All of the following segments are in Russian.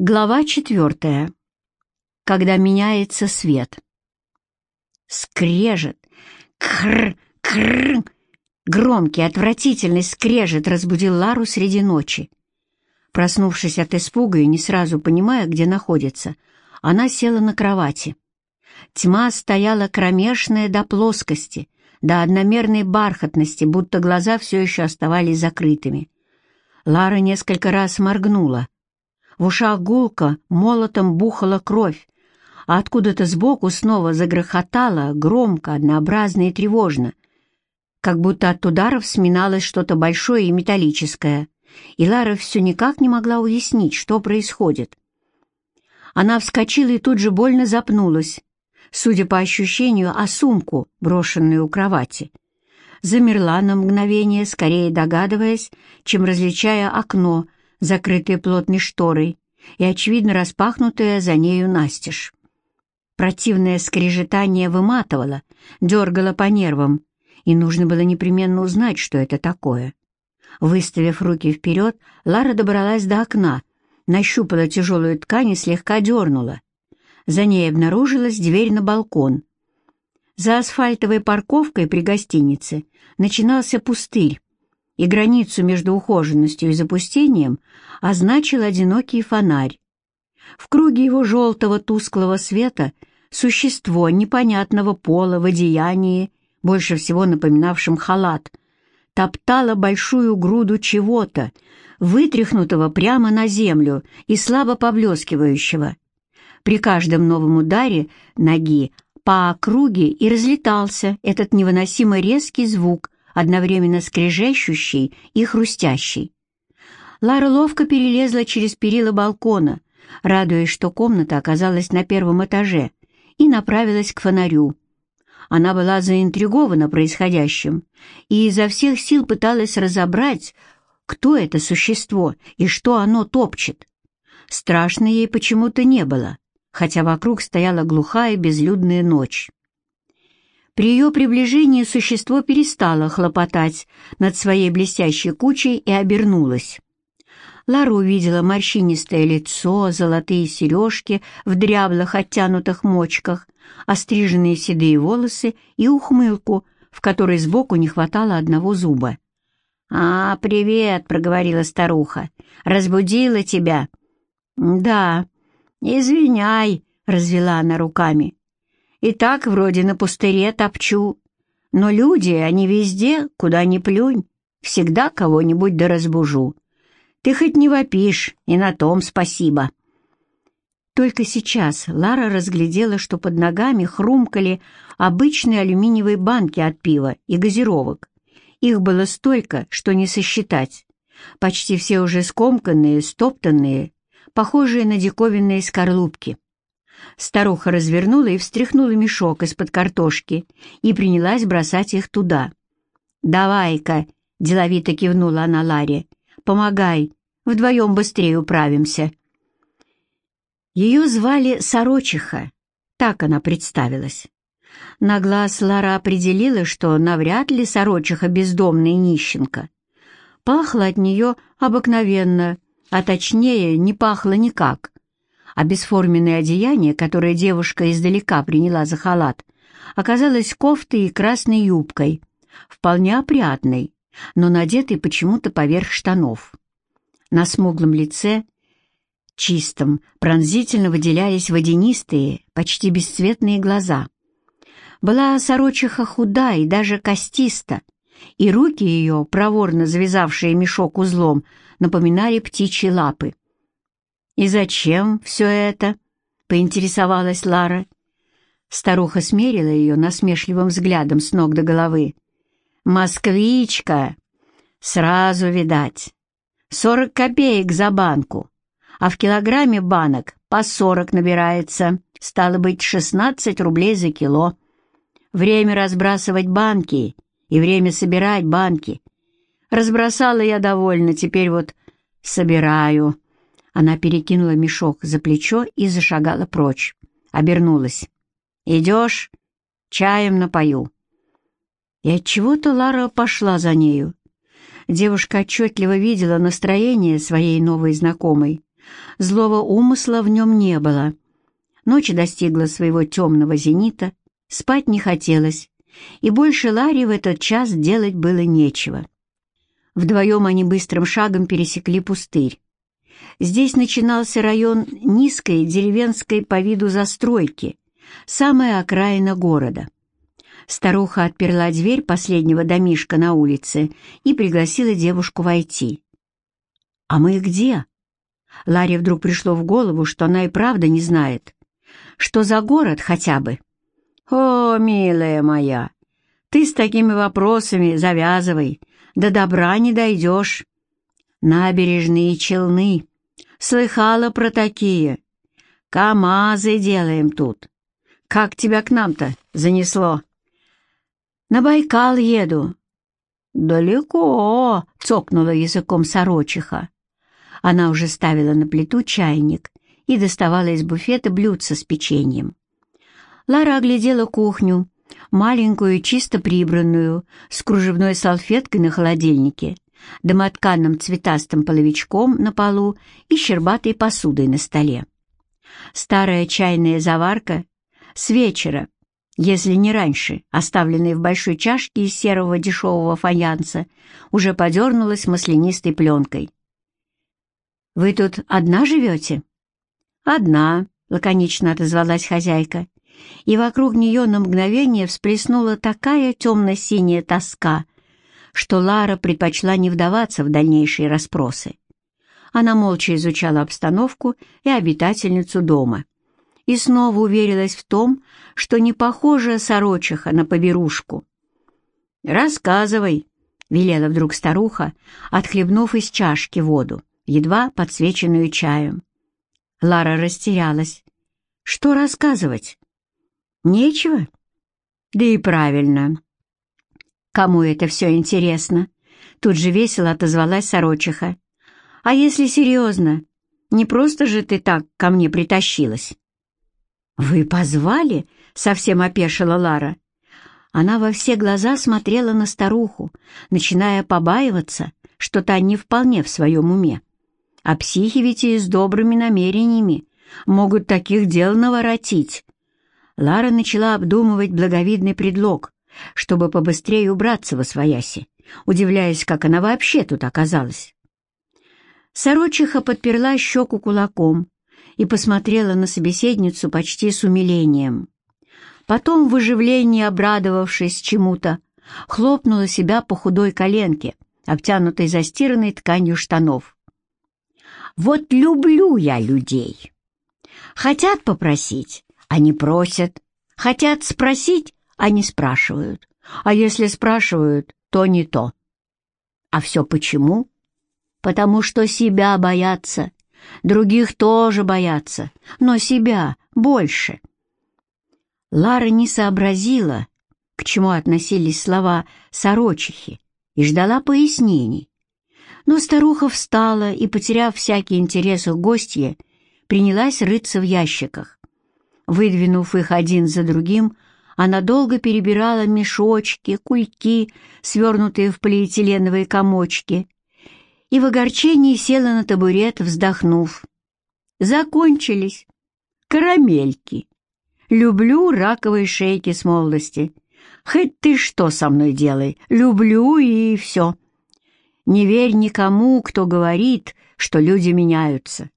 Глава четвертая. Когда меняется свет. Скрежет. Кр, кр. Громкий, отвратительный скрежет разбудил Лару среди ночи. Проснувшись от испуга и не сразу понимая, где находится, она села на кровати. Тьма стояла кромешная до плоскости, до одномерной бархатности, будто глаза все еще оставались закрытыми. Лара несколько раз моргнула — в ушах гулко, молотом бухала кровь, а откуда-то сбоку снова загрохотало, громко, однообразно и тревожно, как будто от ударов сминалось что-то большое и металлическое, и Лара все никак не могла уяснить, что происходит. Она вскочила и тут же больно запнулась, судя по ощущению, о сумку, брошенную у кровати. Замерла на мгновение, скорее догадываясь, чем различая окно, закрытые плотной шторой и, очевидно, распахнутая за нею настежь. Противное скрежетание выматывало, дергало по нервам, и нужно было непременно узнать, что это такое. Выставив руки вперед, Лара добралась до окна, нащупала тяжелую ткань и слегка дернула. За ней обнаружилась дверь на балкон. За асфальтовой парковкой при гостинице начинался пустырь, и границу между ухоженностью и запустением означил одинокий фонарь. В круге его желтого тусклого света существо непонятного пола в одеянии, больше всего напоминавшем халат, топтало большую груду чего-то, вытряхнутого прямо на землю и слабо поблескивающего. При каждом новом ударе ноги по округе и разлетался этот невыносимо резкий звук, одновременно скрежещущий и хрустящий. Лара ловко перелезла через перила балкона, радуясь, что комната оказалась на первом этаже, и направилась к фонарю. Она была заинтригована происходящим и изо всех сил пыталась разобрать, кто это существо и что оно топчет. Страшно ей почему-то не было, хотя вокруг стояла глухая безлюдная ночь. При ее приближении существо перестало хлопотать над своей блестящей кучей и обернулось. Лара увидела морщинистое лицо, золотые сережки в дряблых оттянутых мочках, остриженные седые волосы и ухмылку, в которой сбоку не хватало одного зуба. «А, привет!» — проговорила старуха. «Разбудила тебя?» «Да». «Извиняй!» — развела она руками. И так вроде на пустыре топчу. Но люди, они везде, куда ни плюнь, всегда кого-нибудь да разбужу. Ты хоть не вопишь, и на том спасибо». Только сейчас Лара разглядела, что под ногами хрумкали обычные алюминиевые банки от пива и газировок. Их было столько, что не сосчитать. Почти все уже скомканные, стоптанные, похожие на диковинные скорлупки. Старуха развернула и встряхнула мешок из-под картошки и принялась бросать их туда. «Давай-ка», — деловито кивнула она Ларе, — «помогай, вдвоем быстрее управимся». Ее звали Сорочиха, так она представилась. На глаз Лара определила, что навряд ли Сорочиха бездомная нищенка. Пахло от нее обыкновенно, а точнее не пахло никак — а бесформенное одеяние, которое девушка издалека приняла за халат, оказалось кофтой и красной юбкой, вполне опрятной, но надетой почему-то поверх штанов. На смуглом лице, чистом, пронзительно выделялись водянистые, почти бесцветные глаза. Была сорочиха худа и даже костиста, и руки ее, проворно завязавшие мешок узлом, напоминали птичьи лапы. «И зачем все это?» — поинтересовалась Лара. Старуха смерила ее насмешливым взглядом с ног до головы. «Москвичка! Сразу видать. Сорок копеек за банку, а в килограмме банок по сорок набирается, стало быть, шестнадцать рублей за кило. Время разбрасывать банки и время собирать банки. Разбросала я довольно, теперь вот собираю». Она перекинула мешок за плечо и зашагала прочь. Обернулась. «Идешь? Чаем напою». И отчего-то Лара пошла за нею. Девушка отчетливо видела настроение своей новой знакомой, Злого умысла в нем не было. Ночь достигла своего темного зенита, спать не хотелось, и больше Ларри в этот час делать было нечего. Вдвоем они быстрым шагом пересекли пустырь. Здесь начинался район низкой деревенской по виду застройки, самая окраина города. Старуха отперла дверь последнего домишка на улице и пригласила девушку войти. «А мы где?» Ларе вдруг пришло в голову, что она и правда не знает. «Что за город хотя бы?» «О, милая моя, ты с такими вопросами завязывай, до добра не дойдешь. Набережные Челны, слыхала про такие. КамАЗы делаем тут. Как тебя к нам-то занесло?» «На Байкал еду». «Далеко», — цокнула языком сорочиха. Она уже ставила на плиту чайник и доставала из буфета блюдце с печеньем. Лара оглядела кухню, маленькую, чисто прибранную, с кружевной салфеткой на холодильнике, домотканным цветастым половичком на полу и щербатой посудой на столе. Старая чайная заварка с вечера, если не раньше, оставленная в большой чашке из серого дешевого фаянса, уже подернулась маслянистой пленкой. «Вы тут одна живете?» «Одна», — лаконично отозвалась хозяйка, и вокруг нее на мгновение всплеснула такая темно-синяя тоска, что Лара предпочла не вдаваться в дальнейшие расспросы. Она молча изучала обстановку и обитательницу дома и снова уверилась в том, что не похожа сорочиха на поберушку. «Рассказывай», — велела вдруг старуха, отхлебнув из чашки воду едва подсвеченную чаем. Лара растерялась. Что рассказывать? Нечего? Да и правильно. Кому это все интересно? Тут же весело отозвалась сорочиха. А если серьезно, не просто же ты так ко мне притащилась? Вы позвали? Совсем опешила Лара. Она во все глаза смотрела на старуху, начиная побаиваться, что та не вполне в своем уме. А психи ведь и с добрыми намерениями могут таких дел наворотить. Лара начала обдумывать благовидный предлог, чтобы побыстрее убраться во свояси, удивляясь, как она вообще тут оказалась. Сорочиха подперла щеку кулаком и посмотрела на собеседницу почти с умилением. Потом, в оживлении обрадовавшись чему-то, хлопнула себя по худой коленке, обтянутой застиранной тканью штанов. Вот люблю я людей. Хотят попросить, они просят. Хотят спросить, они спрашивают. А если спрашивают, то не то. А все почему? Потому что себя боятся. Других тоже боятся, но себя больше. Лара не сообразила, к чему относились слова сорочихи, и ждала пояснений. Но старуха встала и, потеряв всякий интерес к гостье, принялась рыться в ящиках. Выдвинув их один за другим, она долго перебирала мешочки, кульки, свернутые в полиэтиленовые комочки, и в огорчении села на табурет, вздохнув. Закончились. Карамельки. Люблю раковые шейки с молодости. Хоть ты что со мной делай, люблю и все. Не верь никому, кто говорит, что люди меняются.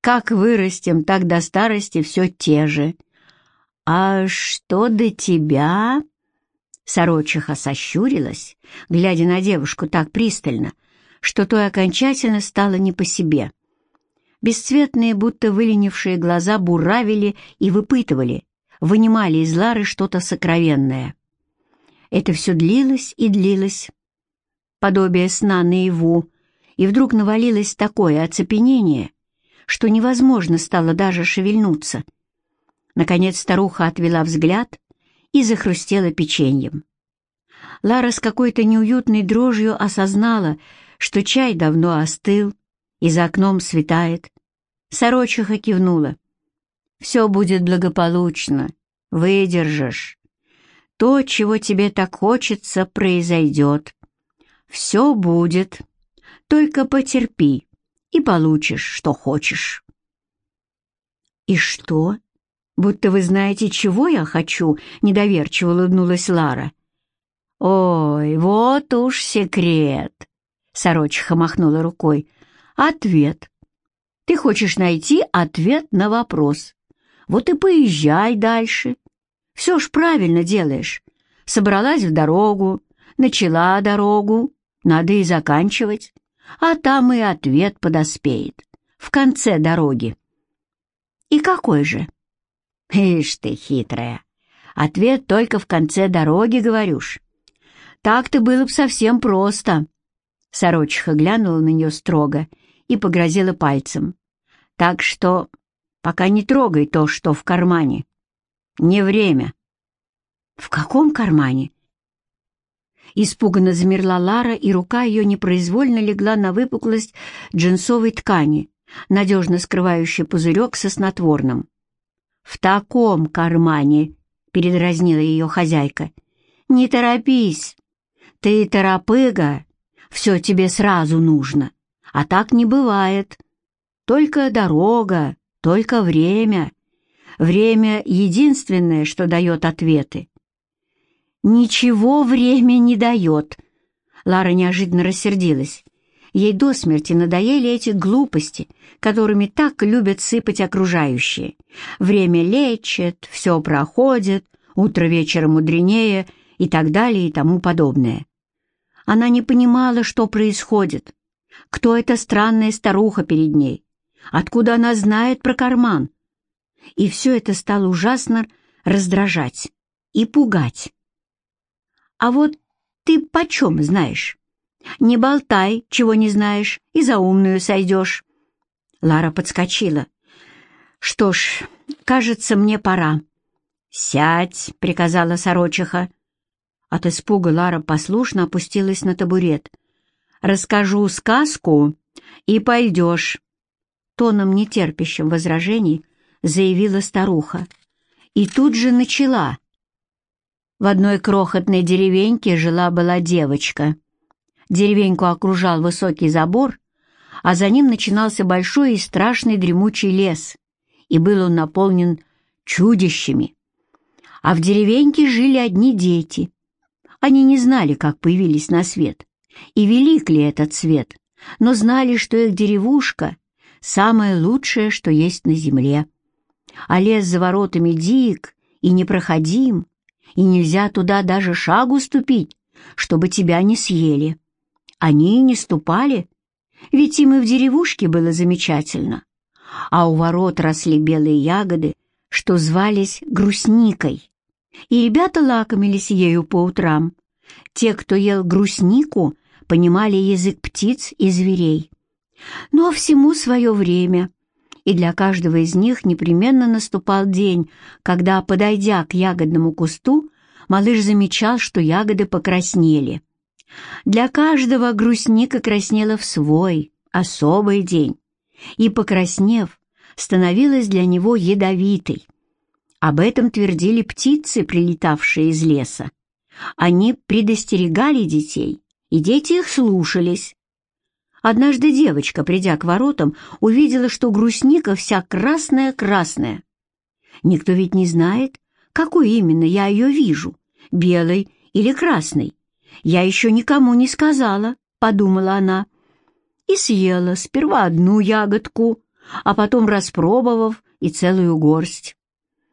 Как вырастем, так до старости все те же. А что до тебя? Сорочиха сощурилась, глядя на девушку так пристально, что той окончательно стало не по себе. Бесцветные, будто выленившие глаза буравили и выпытывали, вынимали из Лары что-то сокровенное. Это все длилось и длилось, подобие сна наяву, и вдруг навалилось такое оцепенение, что невозможно стало даже шевельнуться. Наконец старуха отвела взгляд и захрустела печеньем. Лара с какой-то неуютной дрожью осознала, что чай давно остыл, и за окном светает. Сорочиха кивнула. «Все будет благополучно, выдержишь. То, чего тебе так хочется, произойдет. «Все будет. Только потерпи. и получишь, что хочешь». «И что? Будто вы знаете, чего я хочу?» — недоверчиво улыбнулась Лара. «Ой, вот уж секрет!» — сорочиха махнула рукой. «Ответ. Ты хочешь найти ответ на вопрос. Вот и поезжай дальше. Все ж правильно делаешь. Собралась в дорогу, начала дорогу, надо и заканчивать. А там и ответ подоспеет. В конце дороги. И какой же? Ишь ты, хитрая. Ответ только в конце дороги, говоришь. Так-то было бы совсем просто. Сорочиха глянула на нее строго и погрозила пальцем. Так что пока не трогай то, что в кармане. Не время. В каком кармане? Испуганно замерла Лара, и рука ее непроизвольно легла на выпуклость джинсовой ткани, надежно скрывающей пузырек со снотворным. «В таком кармане!» — передразнила ее хозяйка. «Не торопись! Ты торопыга! Все тебе сразу нужно, а так не бывает. Только дорога, только время. Время — единственное, что дает ответы. «Ничего время не дает!» Лара неожиданно рассердилась. Ей до смерти надоели эти глупости, которыми так любят сыпать окружающие. Время лечит, все проходит, утро вечера мудренее и так далее и тому подобное. Она не понимала, что происходит, кто эта странная старуха перед ней, откуда она знает про карман. И все это стало ужасно раздражать и пугать. А вот ты почем знаешь? Не болтай, чего не знаешь, и за умную сойдешь. Лара подскочила. Что ж, кажется, мне пора. «Сядь!» — приказала сорочиха. От испуга Лара послушно опустилась на табурет. «Расскажу сказку, и пойдешь!» Тоном нетерпящим возражений заявила старуха. И тут же начала — в одной крохотной деревеньке жила-была девочка. Деревеньку окружал высокий забор, а за ним начинался большой и страшный дремучий лес, и был он наполнен чудищами. А в деревеньке жили одни дети. Они не знали, как появились на свет, и велик ли этот свет, но знали, что их деревушка — самое лучшее, что есть на земле. А лес за воротами дик и непроходим, и нельзя туда даже шагу ступить, чтобы тебя не съели. Они и не ступали, ведь им и в деревушке было замечательно. А у ворот росли белые ягоды, что звались грустникой. И ребята лакомились ею по утрам. Те, кто ел грустнику, понимали язык птиц и зверей. Но всему свое время, и для каждого из них непременно наступал день, когда, подойдя к ягодному кусту, малыш замечал, что ягоды покраснели. Для каждого грустника краснела в свой, особый день, и, покраснев, становилась для него ядовитой. Об этом твердили птицы, прилетавшие из леса. Они предостерегали детей, и дети их слушались. Однажды девочка, придя к воротам, увидела, что грустника вся красная-красная. Никто ведь не знает, какой именно я ее вижу, белой или красной. Я еще никому не сказала, подумала она. И съела сперва одну ягодку, а потом распробовав и целую горсть.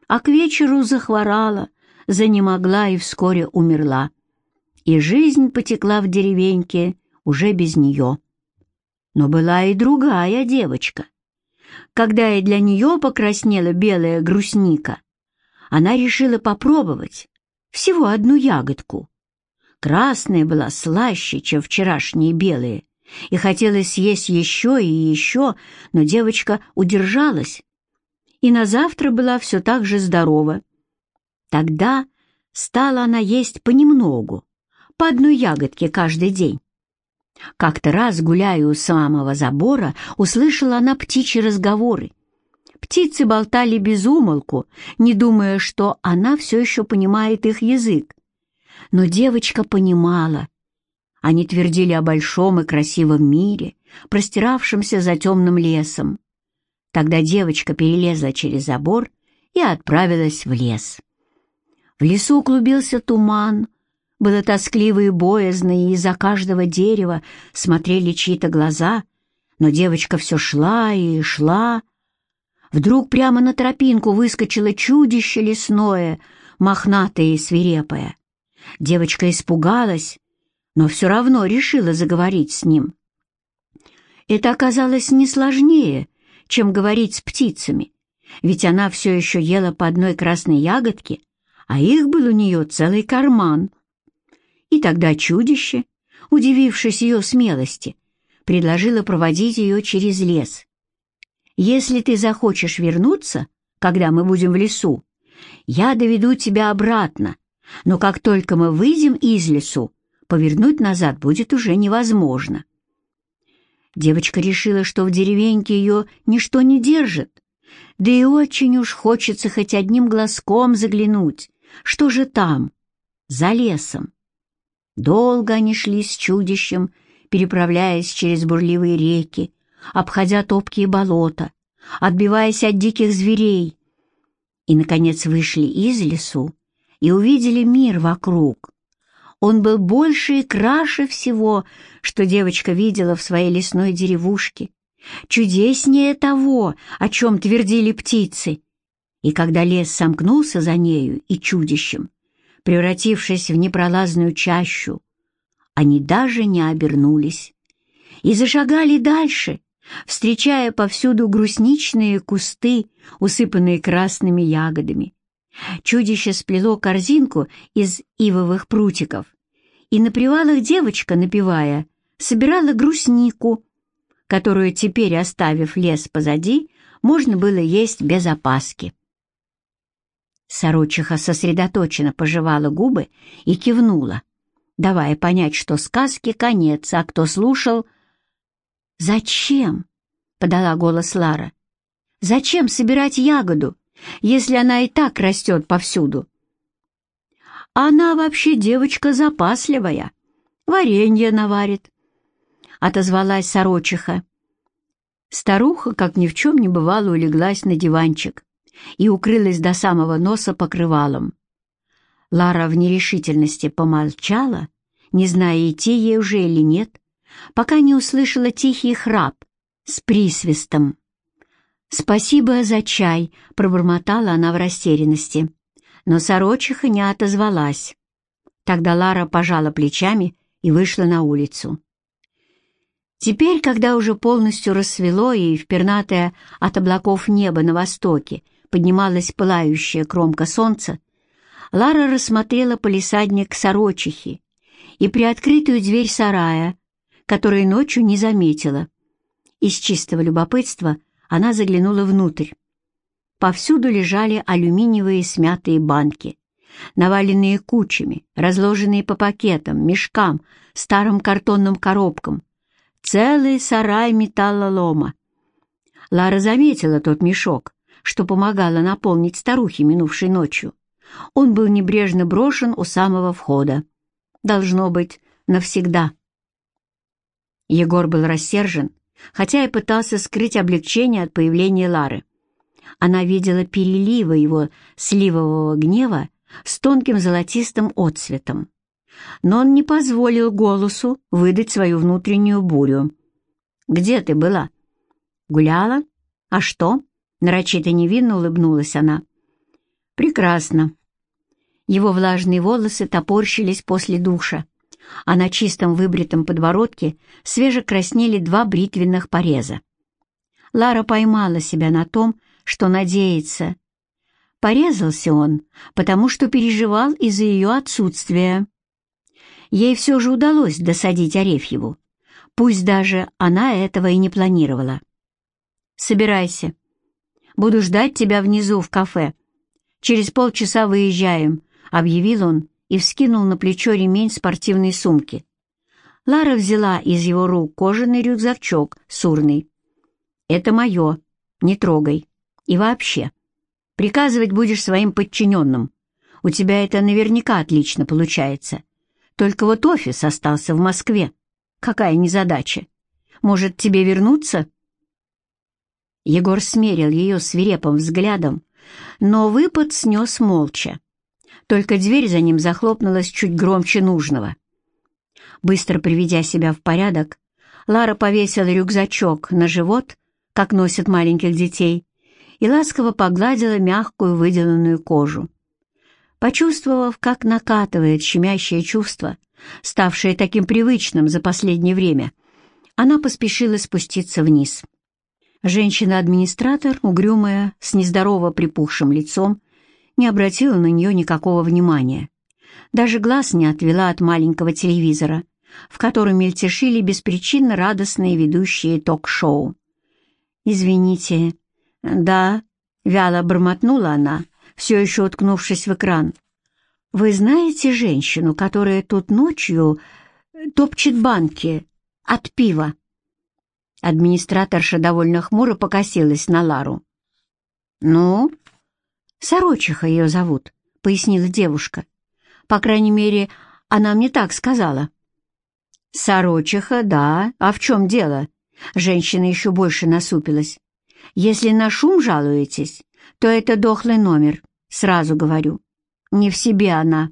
А к вечеру захворала, занемогла и вскоре умерла. И жизнь потекла в деревеньке уже без нее. Но была и другая девочка. Когда и для нее покраснела белая грустника, она решила попробовать всего одну ягодку. Красная была слаще, чем вчерашние белые, и хотелось съесть еще и еще, но девочка удержалась, и на завтра была все так же здорова. Тогда стала она есть понемногу, по одной ягодке каждый день. Как-то раз, гуляя у самого забора, услышала она птичьи разговоры. Птицы болтали без умолку, не думая, что она все еще понимает их язык. Но девочка понимала. Они твердили о большом и красивом мире, простиравшимся за темным лесом. Тогда девочка перелезла через забор и отправилась в лес. В лесу клубился туман, было тоскливо и боязно, и из-за каждого дерева смотрели чьи-то глаза, но девочка все шла и шла. Вдруг прямо на тропинку выскочило чудище лесное, мохнатое и свирепое. Девочка испугалась, но все равно решила заговорить с ним. Это оказалось не сложнее, чем говорить с птицами, ведь она все еще ела по одной красной ягодке, а их был у нее целый карман. И тогда чудище, удивившись ее смелости, предложило проводить ее через лес. «Если ты захочешь вернуться, когда мы будем в лесу, я доведу тебя обратно, но как только мы выйдем из лесу, повернуть назад будет уже невозможно». Девочка решила, что в деревеньке ее ничто не держит, да и очень уж хочется хоть одним глазком заглянуть, что же там, за лесом. Долго они шли с чудищем, переправляясь через бурливые реки, обходя топкие болота, отбиваясь от диких зверей. И, наконец, вышли из лесу и увидели мир вокруг. Он был больше и краше всего, что девочка видела в своей лесной деревушке, чудеснее того, о чем твердили птицы. И когда лес сомкнулся за нею и чудищем, превратившись в непролазную чащу, они даже не обернулись и зашагали дальше, встречая повсюду грустничные кусты, усыпанные красными ягодами. Чудище сплело корзинку из ивовых прутиков, и на привалах девочка, напевая, собирала грустнику, которую теперь, оставив лес позади, можно было есть без опаски. Сорочиха сосредоточенно пожевала губы и кивнула, давая понять, что сказки конец, а кто слушал... «Зачем?» — подала голос Лара. «Зачем собирать ягоду, если она и так растет повсюду?» «Она вообще девочка запасливая, варенье наварит», — отозвалась сорочиха. Старуха, как ни в чем не бывало, улеглась на диванчик и укрылась до самого носа покрывалом. Лара в нерешительности помолчала, не зная, идти ей уже или нет, пока не услышала тихий храп с присвистом. «Спасибо за чай», — пробормотала она в растерянности. Но сорочиха не отозвалась. Тогда Лара пожала плечами и вышла на улицу. Теперь, когда уже полностью рассвело и в от облаков небо на востоке поднималась пылающая кромка солнца, Лара рассмотрела полисадник сорочихи и приоткрытую дверь сарая, которую ночью не заметила. Из чистого любопытства она заглянула внутрь. Повсюду лежали алюминиевые смятые банки, наваленные кучами, разложенные по пакетам, мешкам, старым картонным коробкам. Целый сарай металлолома. Лара заметила тот мешок, что помогало наполнить старухи минувшей ночью. Он был небрежно брошен у самого входа. Должно быть, навсегда. Егор был рассержен, хотя и пытался скрыть облегчение от появления Лары. Она видела переливы его сливового гнева с тонким золотистым отцветом. Но он не позволил голосу выдать свою внутреннюю бурю. «Где ты была?» «Гуляла? А что?» Нарочито невинно улыбнулась она. «Прекрасно». Его влажные волосы топорщились после душа, а на чистом выбритом подбородке свеже краснели два бритвенных пореза. Лара поймала себя на том, что надеется. Порезался он, потому что переживал из-за ее отсутствия. Ей все же удалось досадить Арефьеву, пусть даже она этого и не планировала. «Собирайся», Буду ждать тебя внизу в кафе. Через полчаса выезжаем», — объявил он и вскинул на плечо ремень спортивной сумки. Лара взяла из его рук кожаный рюкзачок сурный. «Это мое, не трогай. И вообще, приказывать будешь своим подчиненным. У тебя это наверняка отлично получается. Только вот офис остался в Москве. Какая незадача. Может, тебе вернуться?» Егор смерил ее свирепым взглядом, но выпад снес молча. Только дверь за ним захлопнулась чуть громче нужного. Быстро приведя себя в порядок, Лара повесила рюкзачок на живот, как носят маленьких детей, и ласково погладила мягкую выделанную кожу. Почувствовав, как накатывает щемящее чувство, ставшее таким привычным за последнее время, она поспешила спуститься вниз. Женщина-администратор, угрюмая, с нездорово припухшим лицом, не обратила на нее никакого внимания. Даже глаз не отвела от маленького телевизора, в котором мельтешили беспричинно радостные ведущие ток-шоу. «Извините». «Да», — вяло бормотнула она, все еще уткнувшись в экран. «Вы знаете женщину, которая тут ночью топчет банки от пива?» Администраторша довольно хмуро покосилась на Лару. «Ну?» «Сорочиха ее зовут», — пояснила девушка. «По крайней мере, она мне так сказала». «Сорочиха, да. А в чем дело?» Женщина еще больше насупилась. «Если на шум жалуетесь, то это дохлый номер, сразу говорю. Не в себе она».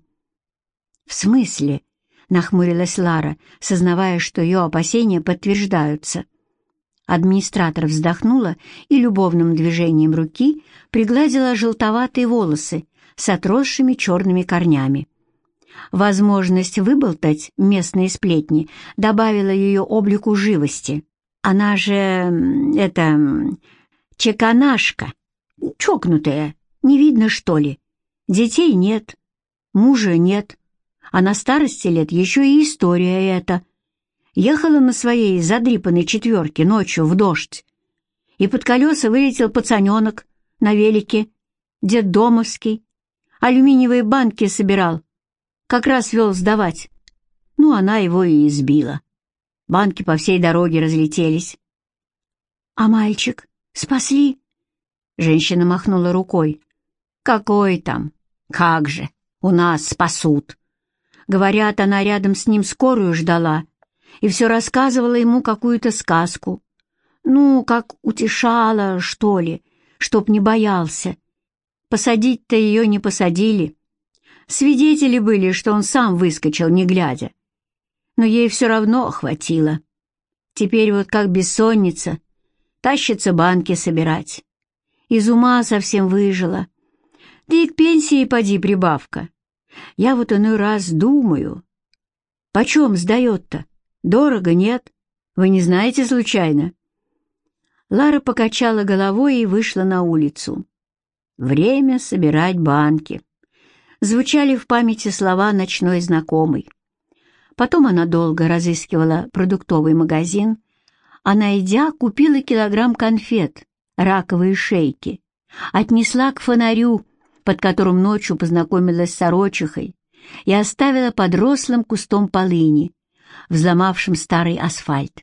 «В смысле?» — нахмурилась Лара, сознавая, что ее опасения подтверждаются. Администратор вздохнула и любовным движением руки пригладила желтоватые волосы с отросшими черными корнями. Возможность выболтать местные сплетни добавила ее облику живости. Она же... это... чеканашка, чокнутая, не видно, что ли. Детей нет, мужа нет, а на старости лет еще и история эта — ехала на своей задрипанной четверке ночью в дождь, и под колеса вылетел пацаненок на велике, дед Домовский, алюминиевые банки собирал, как раз вел сдавать. Ну, она его и избила. Банки по всей дороге разлетелись. «А мальчик? Спасли?» Женщина махнула рукой. «Какой там? Как же! У нас спасут!» Говорят, она рядом с ним скорую ждала, и все рассказывала ему какую-то сказку. Ну, как утешала, что ли, чтоб не боялся. Посадить-то ее не посадили. Свидетели были, что он сам выскочил, не глядя. Но ей все равно хватило. Теперь вот как бессонница, тащится банки собирать. Из ума совсем выжила. Да и к пенсии поди прибавка. Я вот иной раз думаю, почем сдает-то? Дорого, нет? Вы не знаете случайно?» Лара покачала головой и вышла на улицу. «Время собирать банки». Звучали в памяти слова ночной знакомой. Потом она долго разыскивала продуктовый магазин, а, найдя, купила килограмм конфет, раковые шейки, отнесла к фонарю, под которым ночью познакомилась с сорочихой, и оставила под рослым кустом полыни, взломавшим старый асфальт.